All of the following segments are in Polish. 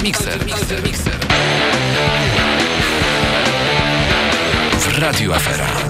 Mixer, mixer, mixer. W Radio Afera.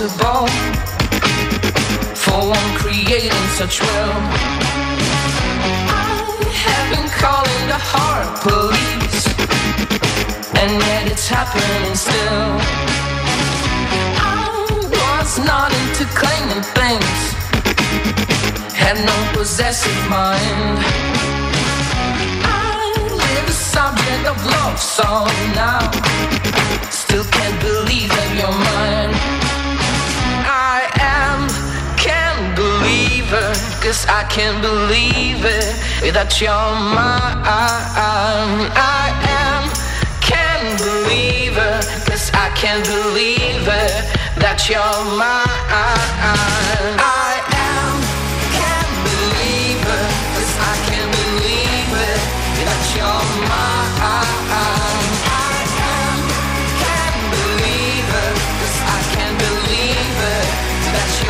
Was for one creating such will. I have been calling the heart police, and yet it's happening still. I was not into claiming things, had no possessive mind. I live a subject of love song now. Still can't believe that you're mine. I am, can't believe it, cause I can't believe it that you're mine. I am, can't believe it, cause I can't believe it that you're mine. I am, can't believe it, cause I can't believe it that you're mine.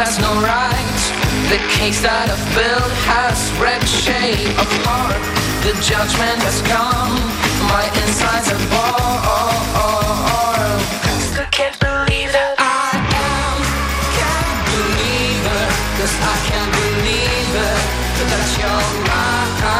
has no rights. The case that I've built has red shade of heart. The judgment has come. My insides are boiled. Still can't believe that I am. Can't believe it. I can't believe it. That you're mine.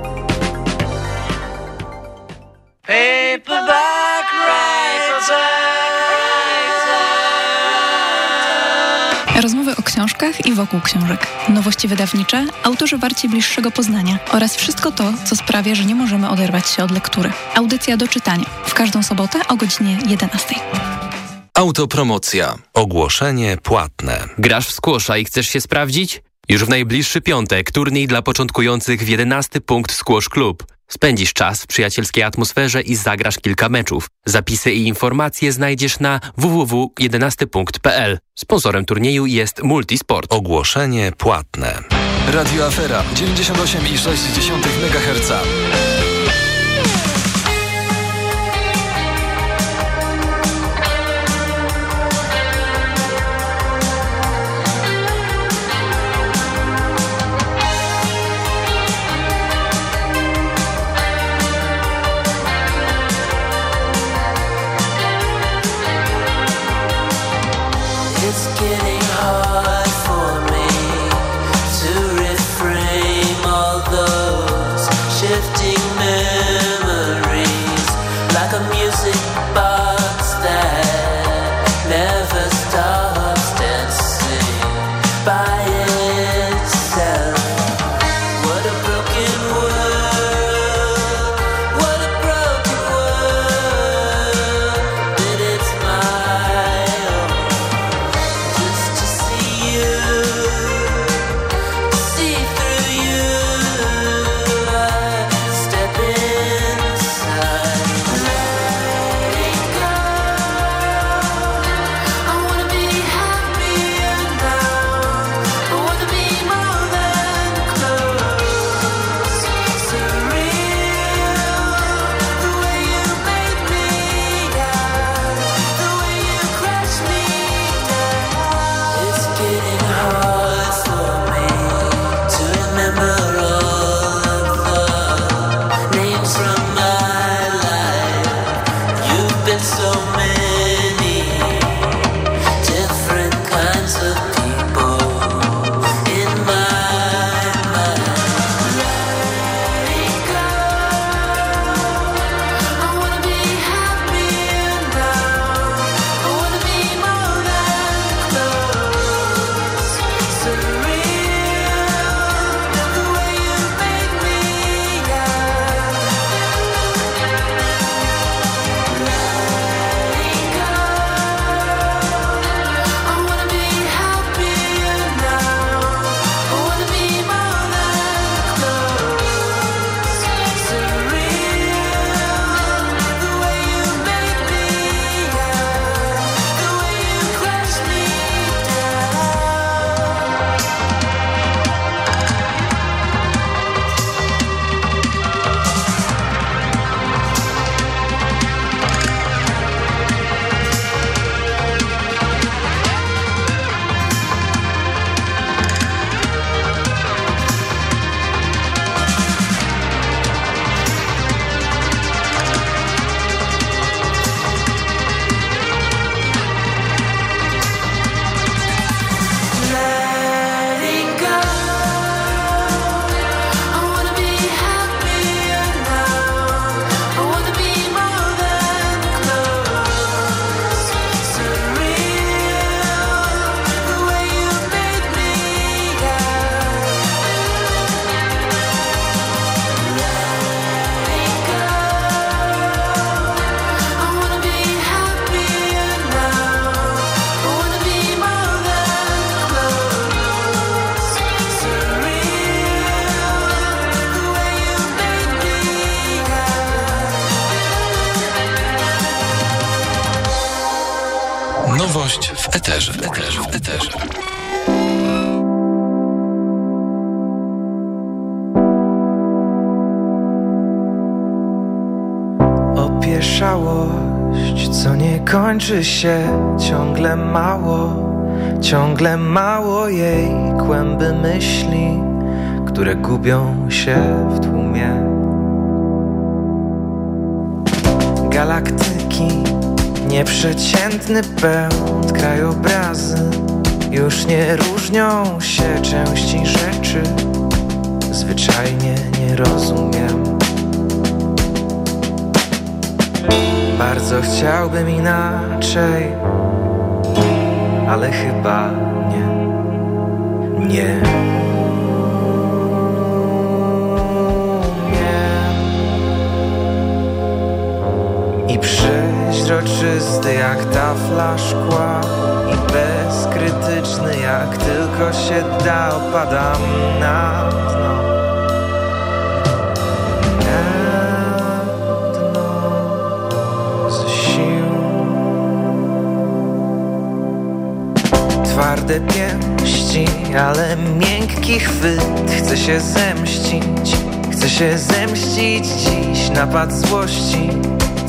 Książkach i wokół książek. Nowości wydawnicze, autorzy warci bliższego poznania oraz wszystko to, co sprawia, że nie możemy oderwać się od lektury. Audycja do czytania. W każdą sobotę o godzinie 11. Autopromocja. Ogłoszenie płatne. Grasz w skłosza i chcesz się sprawdzić? Już w najbliższy piątek turniej dla początkujących w 11 punkt Squash Club. Spędzisz czas w przyjacielskiej atmosferze i zagrasz kilka meczów. Zapisy i informacje znajdziesz na www.11punkt.pl. Sponsorem turnieju jest Multisport. Ogłoszenie płatne. Radio Afera 98,6 MHz. Kończy się ciągle mało, ciągle mało jej kłęby myśli, które gubią się w tłumie. Galaktyki, nieprzeciętny pęd, krajobrazy już nie różnią się części rzeczy. Zwyczajnie nie rozumiem. Bardzo chciałbym inaczej, ale chyba nie. Nie. Przeźroczysty jak tafla szkła I bezkrytyczny jak tylko się da Opadam na dno. Na dno z sił. Twarde pięści, ale miękki chwyt Chce się zemścić, chce się zemścić dziś Napad złości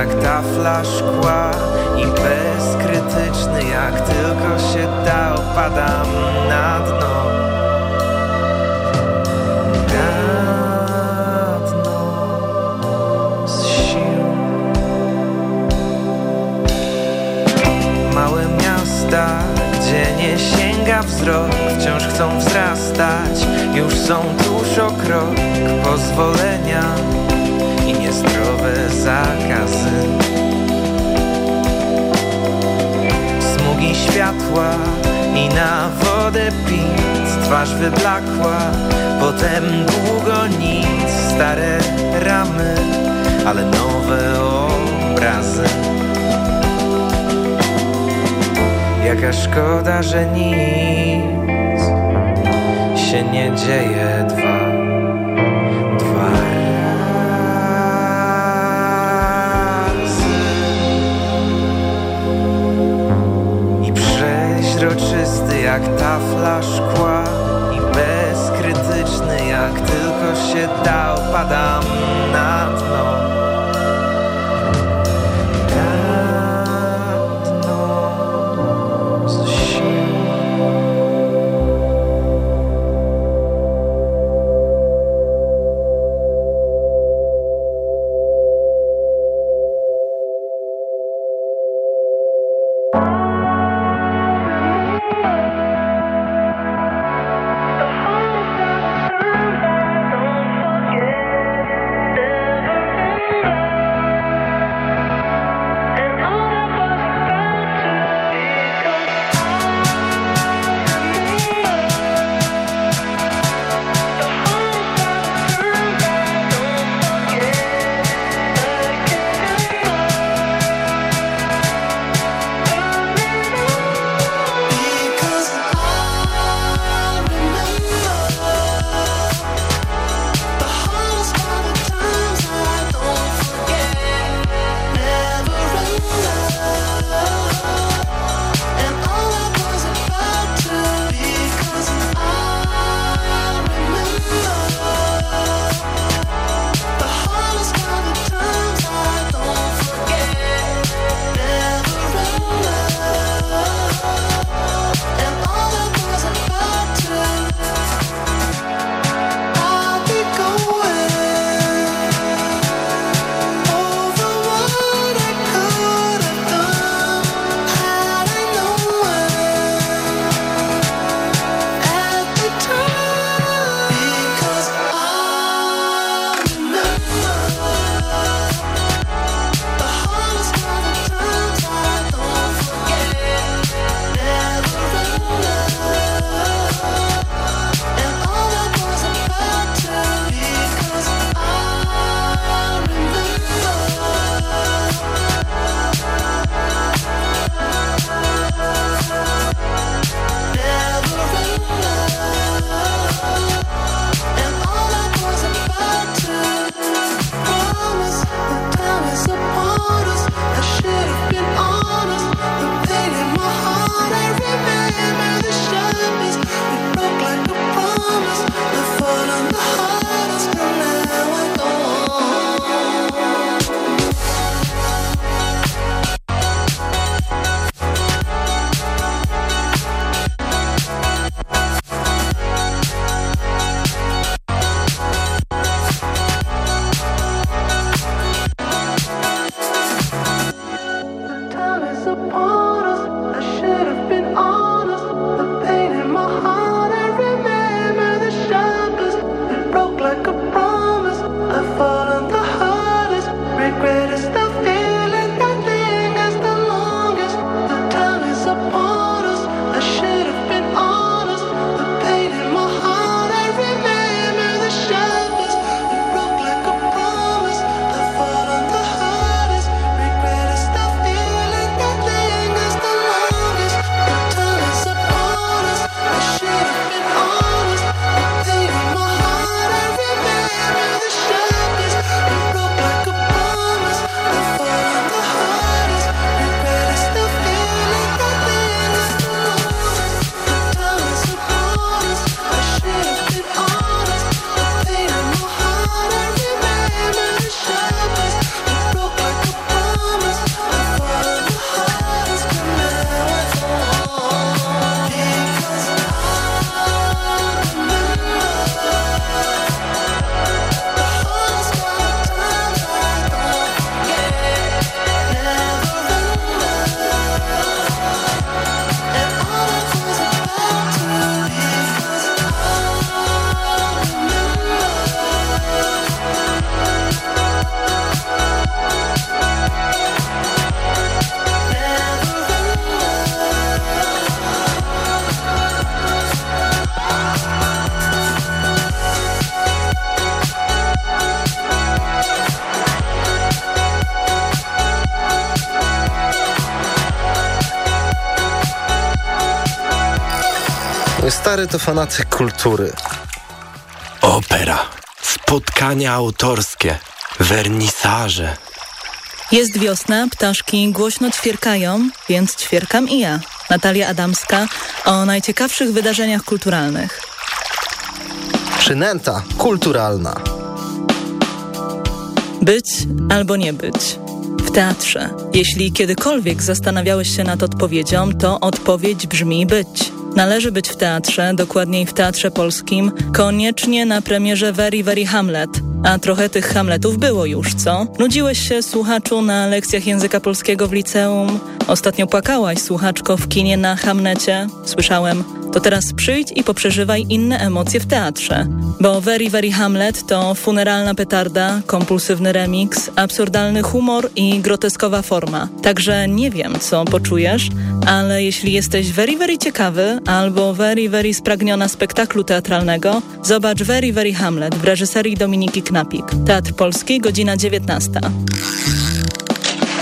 jak tafla szkła I bezkrytyczny jak tylko się da Opadam na dno. Na dno z sił. Małe miasta, gdzie nie sięga wzrok Wciąż chcą wzrastać, już są tuż o krok Pozwolenia zakazy. Smugi światła i na wodę pic Twarz wyblakła, potem długo nic Stare ramy, ale nowe obrazy. Jaka szkoda, że nic się nie dzieje przeźroczysty jak tafla szkła I bezkrytyczny jak tylko się da. Opadam na stary to fanatyk kultury. Opera, spotkania autorskie, wernisaże. Jest wiosna, ptaszki głośno ćwierkają, więc ćwierkam i ja, Natalia Adamska, o najciekawszych wydarzeniach kulturalnych. Przynęta kulturalna. Być albo nie być. W teatrze. Jeśli kiedykolwiek zastanawiałeś się nad odpowiedzią, to odpowiedź brzmi być. Należy być w teatrze, dokładniej w Teatrze Polskim, koniecznie na premierze Very Very Hamlet. A trochę tych Hamletów było już, co? Nudziłeś się, słuchaczu, na lekcjach języka polskiego w liceum? Ostatnio płakałaś, słuchaczko, w kinie na Hamlecie? Słyszałem. To teraz przyjdź i poprzeżywaj inne emocje w teatrze. Bo Very Very Hamlet to funeralna petarda, kompulsywny remix, absurdalny humor i groteskowa forma. Także nie wiem, co poczujesz, ale jeśli jesteś very, very ciekawy albo very, very spragniona spektaklu teatralnego, zobacz Very Very Hamlet w reżyserii Dominiki Knapik. Teatr Polski, godzina 19.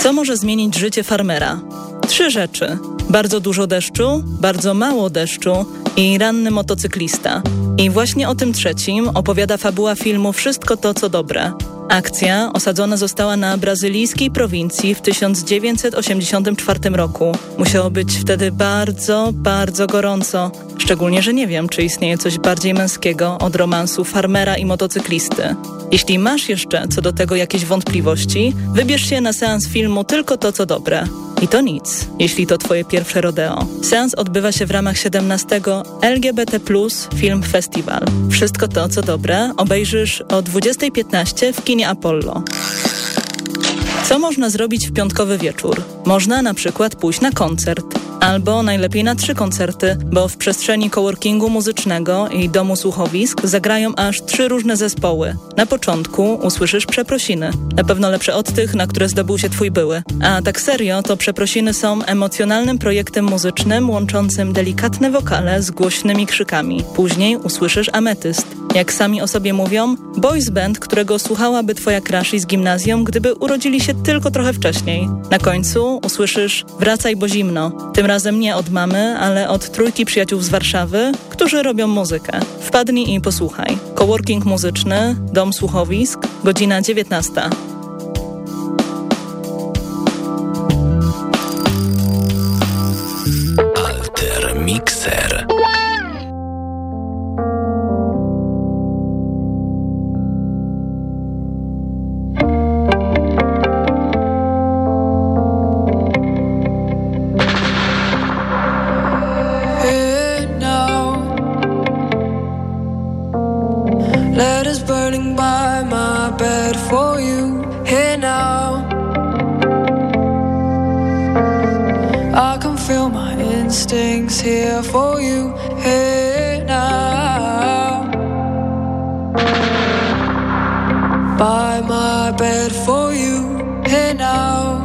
Co może zmienić życie farmera? Trzy rzeczy. Bardzo dużo deszczu, bardzo mało deszczu i ranny motocyklista. I właśnie o tym trzecim opowiada fabuła filmu Wszystko to, co dobre. Akcja osadzona została na brazylijskiej prowincji w 1984 roku. Musiało być wtedy bardzo, bardzo gorąco. Szczególnie, że nie wiem, czy istnieje coś bardziej męskiego od romansu farmera i motocyklisty. Jeśli masz jeszcze co do tego jakieś wątpliwości, wybierz się na seans filmu Tylko to, co dobre. I to nic, jeśli to twoje pierwsze rodeo. Seans odbywa się w ramach 17 LGBT Film Festival. Wszystko to, co dobre, obejrzysz o 20.15 w kinie Apollo. Co można zrobić w piątkowy wieczór? Można na przykład pójść na koncert. Albo najlepiej na trzy koncerty, bo w przestrzeni coworkingu muzycznego i domu słuchowisk zagrają aż trzy różne zespoły. Na początku usłyszysz przeprosiny. Na pewno lepsze od tych, na które zdobył się twój były. A tak serio, to przeprosiny są emocjonalnym projektem muzycznym łączącym delikatne wokale z głośnymi krzykami. Później usłyszysz ametyst. Jak sami o sobie mówią, boys band, którego słuchałaby twoja crush z gimnazjum, gdyby urodzili się tylko trochę wcześniej. Na końcu usłyszysz Wracaj, bo zimno. Tym razem nie od mamy, ale od trójki przyjaciół z Warszawy, którzy robią muzykę. Wpadnij i posłuchaj. Coworking muzyczny, dom słuchowisk, godzina 19. Alter Mixer. For you. Here now. I can feel my instincts here for you. Here now. By my bed for you. Here now.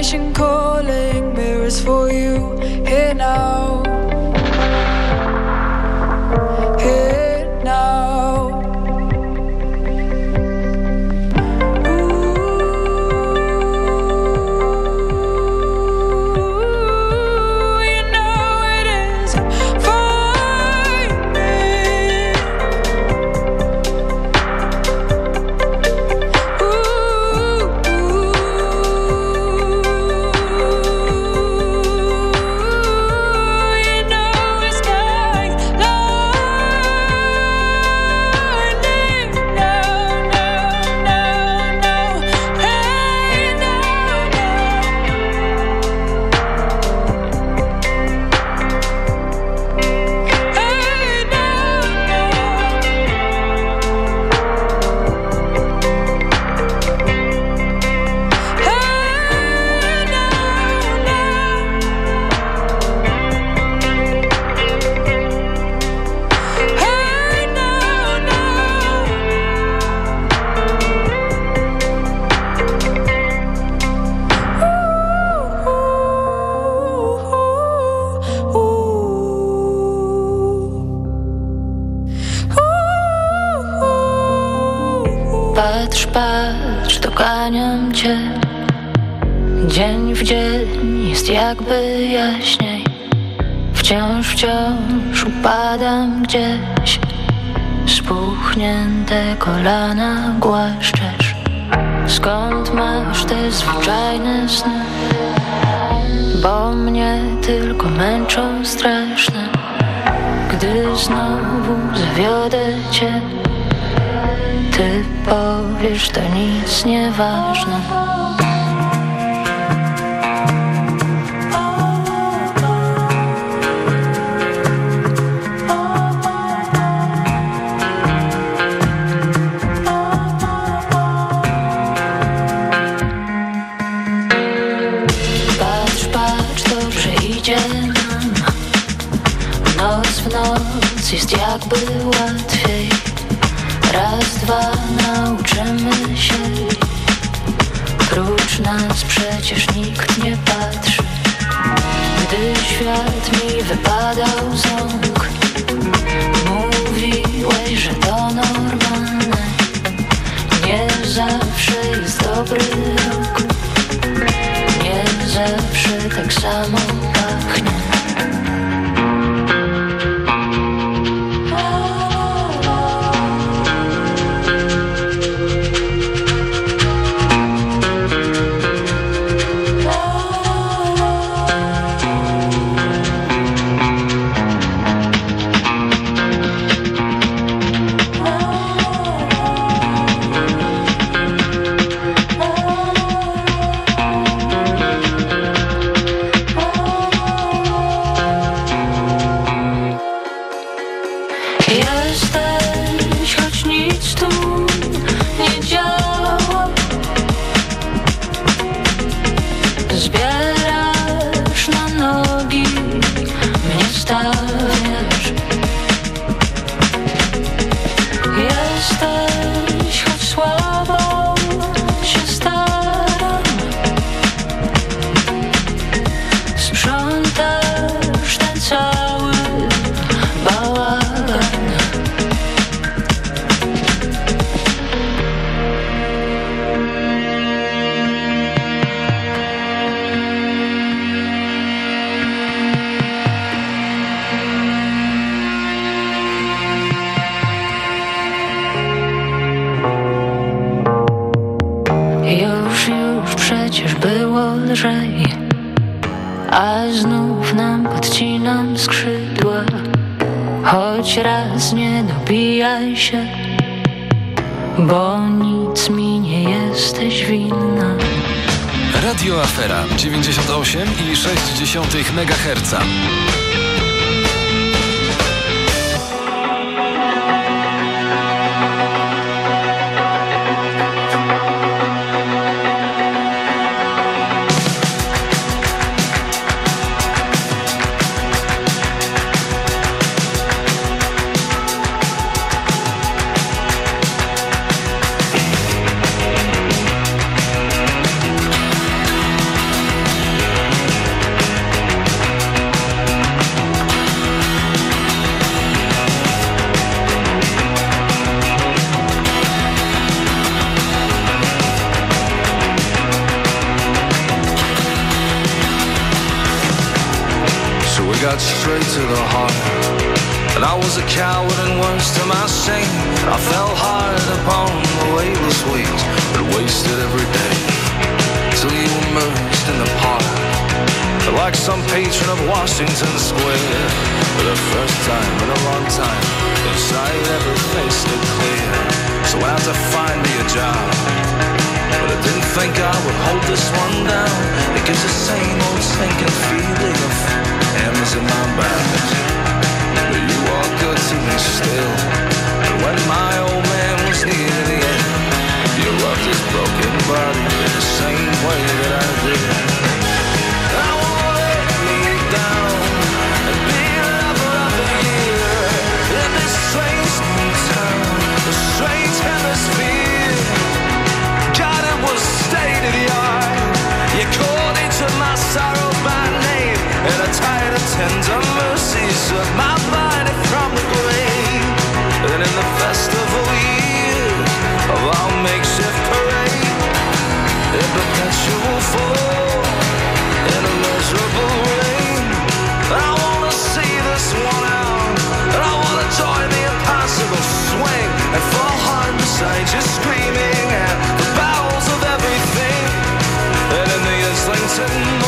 Imagination calling mirrors for you. Here now. Męczą straszne Gdy znowu zawiodę cię. Ty powiesz to nic nieważne w noc jest jakby łatwiej. Raz, dwa, nauczymy się. Prócz nas przecież nikt nie patrzy. Gdy świat mi wypadał z rąk Mówiłeś, że to normalne. Nie zawsze jest dobry rok. Nie zawsze tak samo lżej A znów nam podcinam skrzydła Choć raz nie dobijaj się Bo nic mi nie jesteś winna Radio Afera 98,6 MHz. To the heart. And I was a coward and worse to my shame. I fell hard upon the weightless weight that wasted every day. Till you emerged in the park. Like some patron of Washington Square. For the first time in a long time. Inside every face looked clear. So I had to find me a job. But I didn't think I would hold this one down. It gives the same old sinking feeling of hammers in my back. But you are good to me still. And when my old man was near the end, you loved his broken body the same way that I did. certain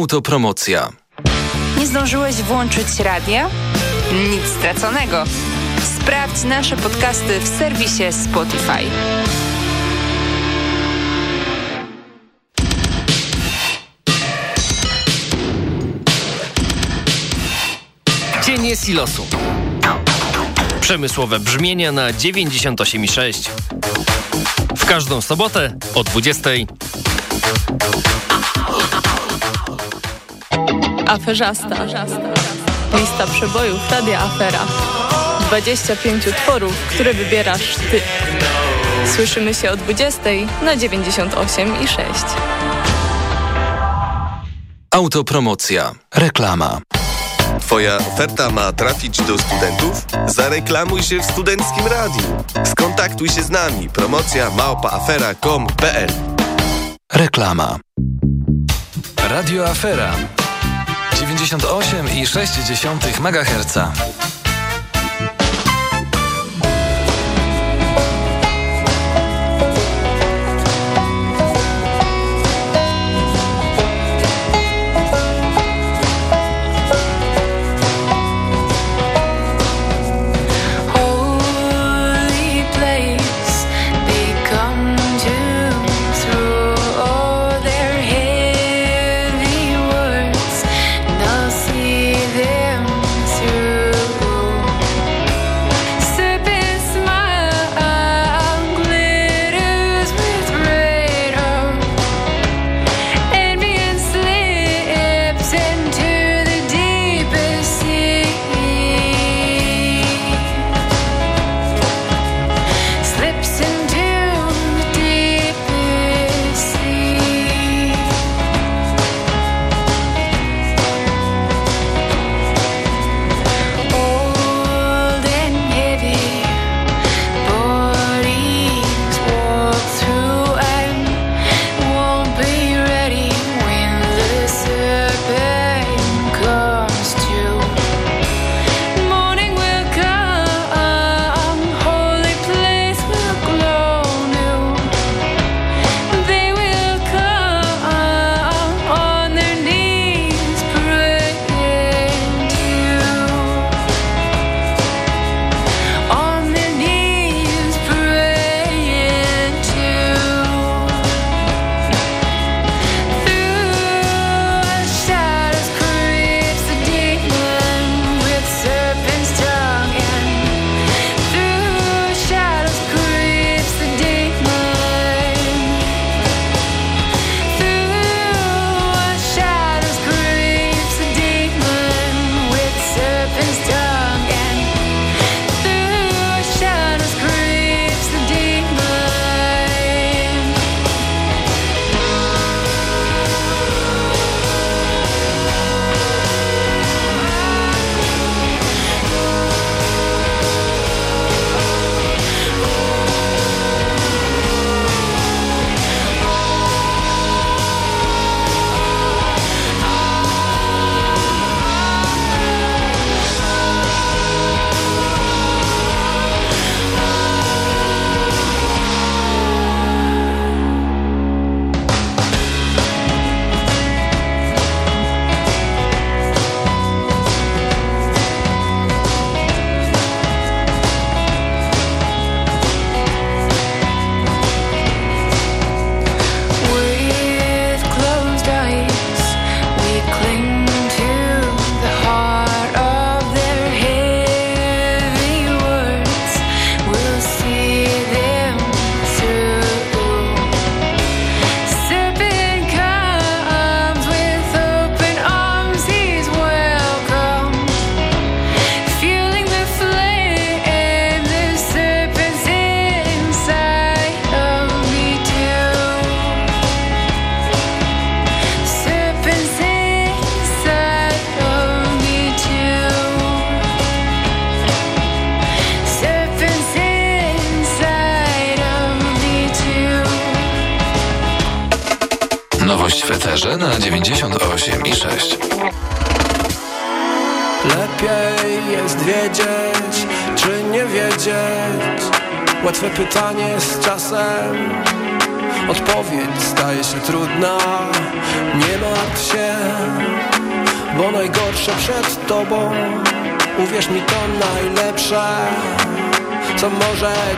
Autopromocja. Nie zdążyłeś włączyć radia? Nic straconego. Sprawdź nasze podcasty w serwisie Spotify. Cienie silosu. Przemysłowe brzmienia na 98,6. W każdą sobotę o 20. Aferzasta. Lista przebojów Radia Afera. 25 utworów, które wybierasz ty. Słyszymy się o 20 na 98 i 6. Autopromocja. Reklama. Twoja oferta ma trafić do studentów? Zareklamuj się w Studenckim Radiu. Skontaktuj się z nami. Promocja małpaafera.com.pl Reklama. Radio Afera. 98,6 MHz.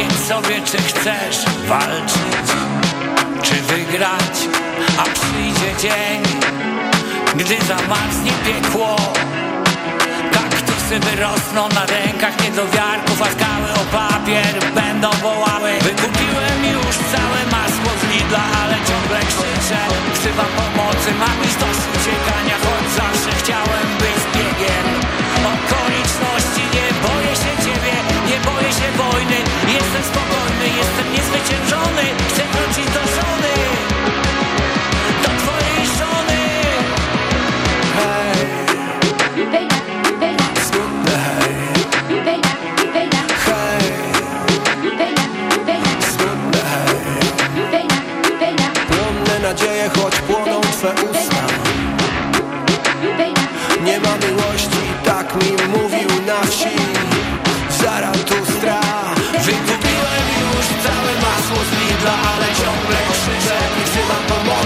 Odpowiedz sobie, czy chcesz walczyć, czy wygrać A przyjdzie dzień, gdy zamarznie piekło. Kaktusy wyrosną na rękach niedowiarków A skały o papier będą wołały. Wykupiłem już całe masło z Lidla, ale ciągle krzyczę. Wzywam pomocy, mam już dość uciekania Choć zawsze chciałem być zbiegiem boję się wojny. Jestem spokojny, jestem niezwyciężony. Chcę wrócić do żony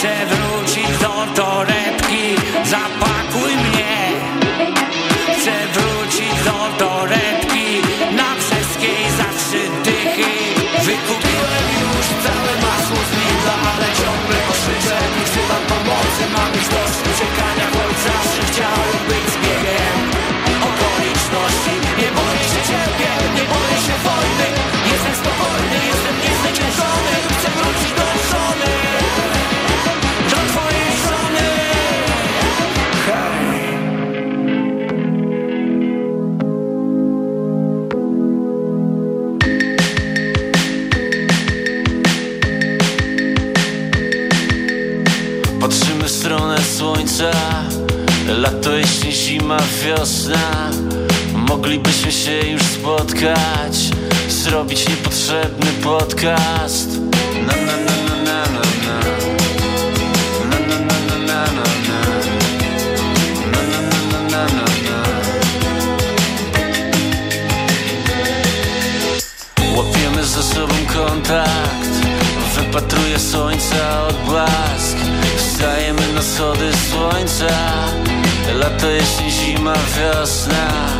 Chcę wrócić do torebki. Zapakuj mnie. Chcę wrócić do torebki. Na brzeskiej za trzy dychy. Wykupiłem już całe masło z Lidla Ale ciągle krzyczę Nie wzywam pomocy. Mam już dość uciekania Choć zawsze chciałem być zbiegiem Okoliczności. Nie boję się ciebie Nie boję się wojny. Jestem spokojny Jestem niezwyciężony zima, wiosna Moglibyśmy się już spotkać Zrobić niepotrzebny podcast na na na na na na na Łapiemy ze sobą kontakt Wypatruję słońca odblask Wstajemy na schody słońca Lato, jesień, zima, wiosna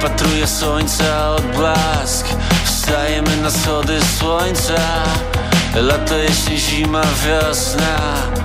Wypatruję słońca odblask Wstajemy na schody słońca. Lato, jesień, zima, wiosna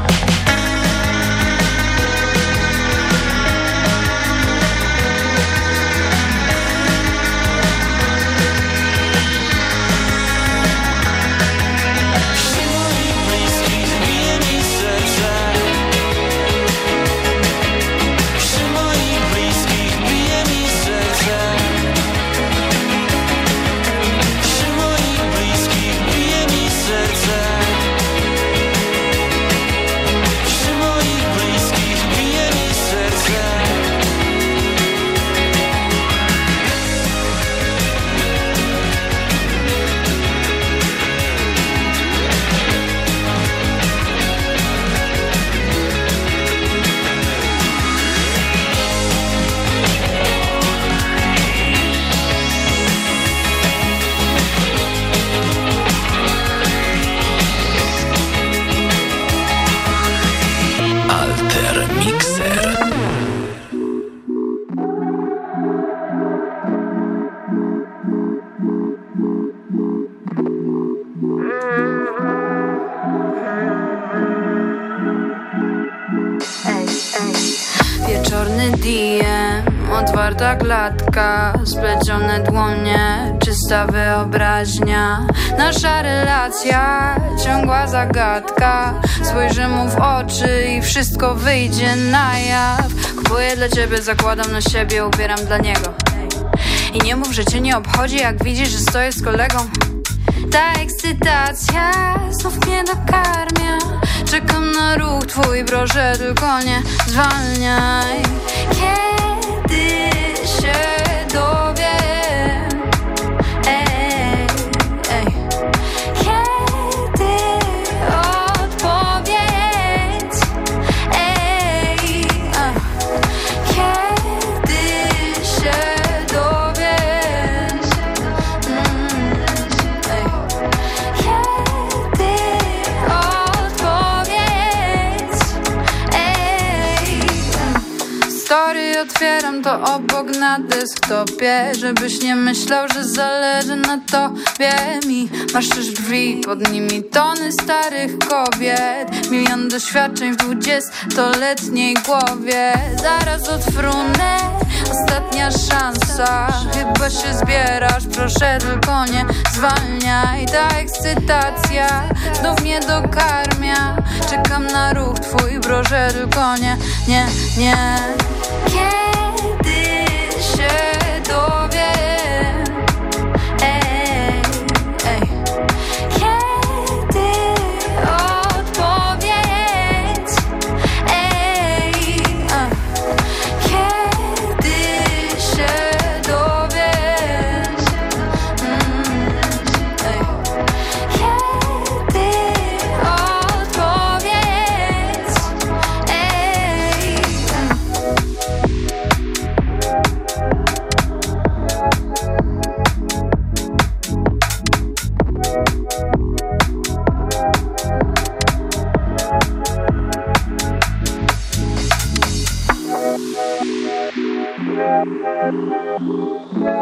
wyobraźnia. Nasza relacja, ciągła zagadka. Spojrzę mu w oczy i wszystko wyjdzie na jaw. Kupuję dla ciebie, zakładam na siebie, ubieram dla niego. I nie mów, że cię nie obchodzi, jak widzisz, że stoję z kolegą. Ta ekscytacja znów mnie dokarmia. Czekam na ruch twój, proszę tylko nie zwalniaj. Kiedy na desktopie Żebyś nie myślał, że zależy na tobie mi. Masz też drzwi, pod nimi tony starych kobiet. Milion doświadczeń w dwudziestoletniej głowie. Zaraz odfrunę, ostatnia szansa. Chyba się zbierasz, proszę tylko nie zwalniaj. Ta ekscytacja znów mnie dokarmia. Czekam na ruch twój, proszę tylko nie, nie, nie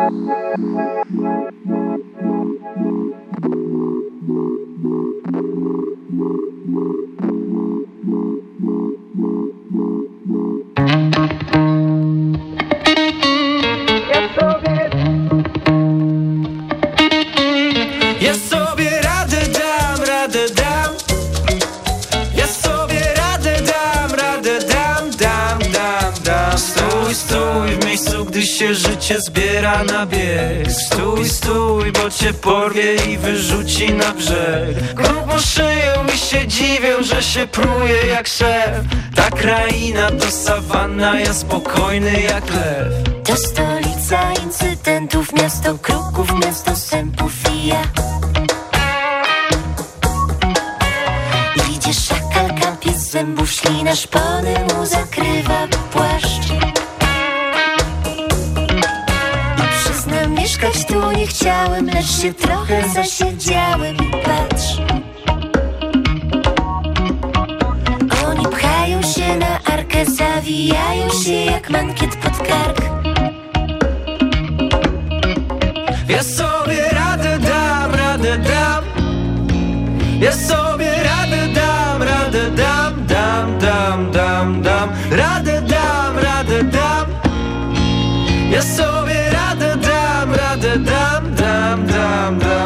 Ja życie zbiera na bieg. Stój, stój, bo cię porwie i wyrzuci na brzeg. Grubo szyją i się dziwią, że się pruje jak szef. Ta kraina to sawanna, ja spokojny jak lew. To stolica incydentów, miasto kruków, miasto sępów i ja. Idzie szakal, kapie z zębów, ślina szpony mu zakrywa płaszcz mieszkać tu nie chciałem, lecz się trochę zasiedziałem i patrz. Oni pchają się na arkę, zawijają się jak mankiet pod kark. Ja sobie radę dam, radę dam. Ja sobie radę dam, radę dam, dam, dam, dam, dam. Radę dam, radę dam. Ja sobie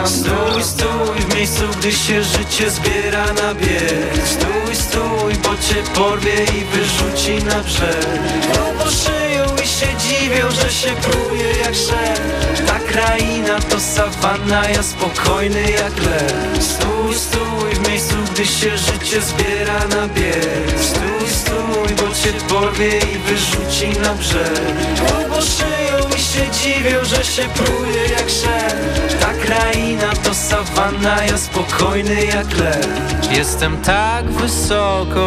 Stój, stój w miejscu, gdy się życie zbiera na bieg. Stój, stój, bo cię porwie i wyrzuci na brzeg. Grubo szyją i się dziwią, że się pruje jak szef Ta kraina to sawanna, ja spokojny jak lew. Stój, stój w miejscu, gdy się życie zbiera na bieg. Stój, stój, bo cię porwie i wyrzuci na brzeg. Grubo szyją i się że się pruje jak szef Ta kraina to sawanna, ja spokojny jak lew Jestem tak wysoko,